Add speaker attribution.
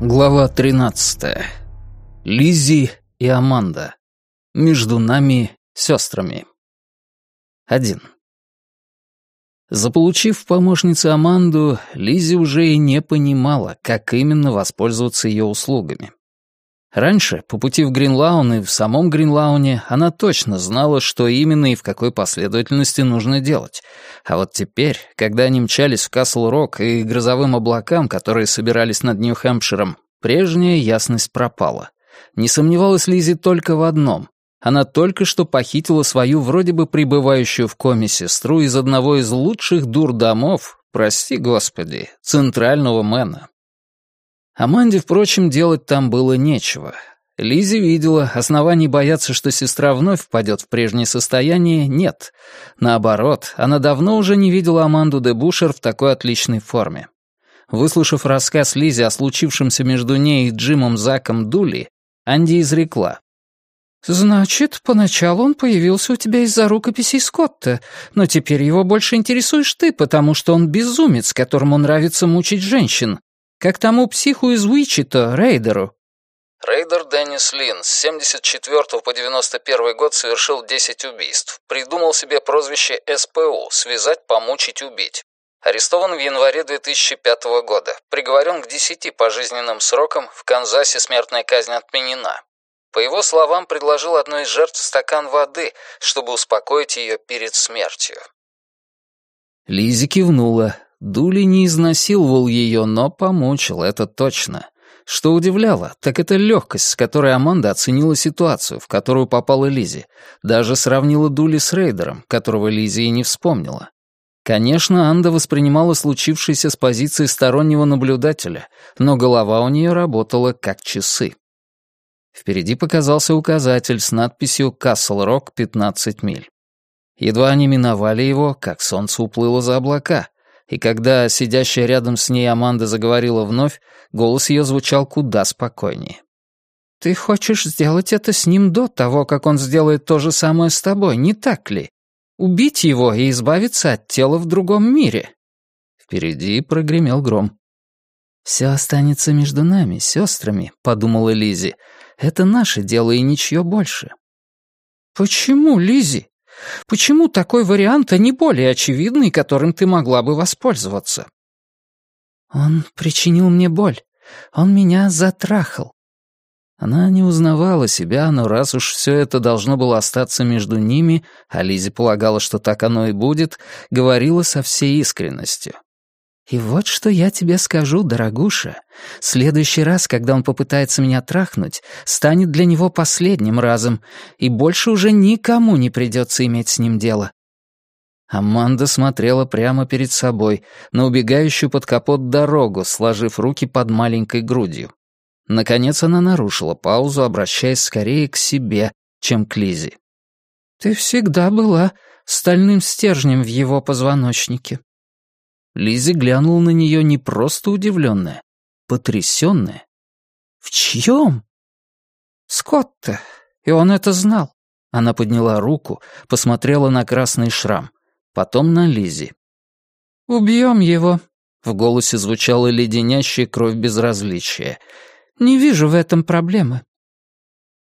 Speaker 1: Глава 13. Лизи и Аманда. Между нами сестрами. 1. Заполучив в помощнице Аманду, Лизи уже и не понимала, как именно воспользоваться ее услугами. Раньше, по пути в Гринлаун и в самом Гринлауне, она точно знала, что именно и в какой последовательности нужно делать. А вот теперь, когда они мчались в Касл-Рок и грозовым облакам, которые собирались над Нью-Хэмпширом, прежняя ясность пропала. Не сомневалась Лизи только в одном. Она только что похитила свою вроде бы пребывающую в коме сестру из одного из лучших дурдомов, прости господи, центрального мэна. Аманде, впрочем, делать там было нечего. Лизи видела, оснований бояться, что сестра вновь впадет в прежнее состояние, нет. Наоборот, она давно уже не видела Аманду де Бушер в такой отличной форме. Выслушав рассказ Лизи о случившемся между ней и Джимом Заком Дули, Анди изрекла. «Значит, поначалу он появился у тебя из-за рукописей Скотта, но теперь его больше интересуешь ты, потому что он безумец, которому нравится мучить женщин, как тому психу из Уичито, Рейдеру».
Speaker 2: Рейдер Деннис Лин с 74 по 91 год совершил 10 убийств. Придумал себе прозвище СПУ – связать, помучить, убить. Арестован в январе 2005 года. Приговорен к 10 пожизненным срокам. В Канзасе смертная казнь отменена. По его словам, предложил одной из жертв стакан воды, чтобы успокоить ее перед смертью.
Speaker 1: Лизи кивнула. Дули не изнасиловал ее, но помучил, это точно. Что удивляло, так это легкость, с которой Аманда оценила ситуацию, в которую попала Лизи. Даже сравнила Дули с Рейдером, которого Лизи и не вспомнила. Конечно, Анда воспринимала случившееся с позиции стороннего наблюдателя, но голова у нее работала как часы. Впереди показался указатель с надписью «Касл-Рок, 15 миль». Едва они миновали его, как солнце уплыло за облака, и когда сидящая рядом с ней Аманда заговорила вновь, голос ее звучал куда спокойнее. «Ты хочешь сделать это с ним до того, как он сделает то же самое с тобой, не так ли? Убить его и избавиться от тела в другом мире?» Впереди прогремел гром. «Все останется между нами, сестрами», — подумала Лизи. «Это наше дело и ничье больше». «Почему, Лизи? Почему такой вариант, а не более очевидный, которым ты могла бы воспользоваться?» «Он причинил мне боль. Он меня затрахал». Она не узнавала себя, но раз уж все это должно было остаться между ними, а Лизи полагала, что так оно и будет, говорила со всей искренностью. «И вот что я тебе скажу, дорогуша. Следующий раз, когда он попытается меня трахнуть, станет для него последним разом, и больше уже никому не придется иметь с ним дело». Аманда смотрела прямо перед собой, на убегающую под капот дорогу, сложив руки под маленькой грудью. Наконец она нарушила паузу, обращаясь скорее к себе, чем к Лизе. «Ты всегда была стальным стержнем в его позвоночнике. Лизи глянула на нее не просто удивленная, потрясенная. «В чьем?» «Скотта, и он это знал». Она подняла руку, посмотрела на красный шрам, потом на Лизи. «Убьем его», — в голосе звучала леденящая кровь безразличия. «Не вижу в этом проблемы.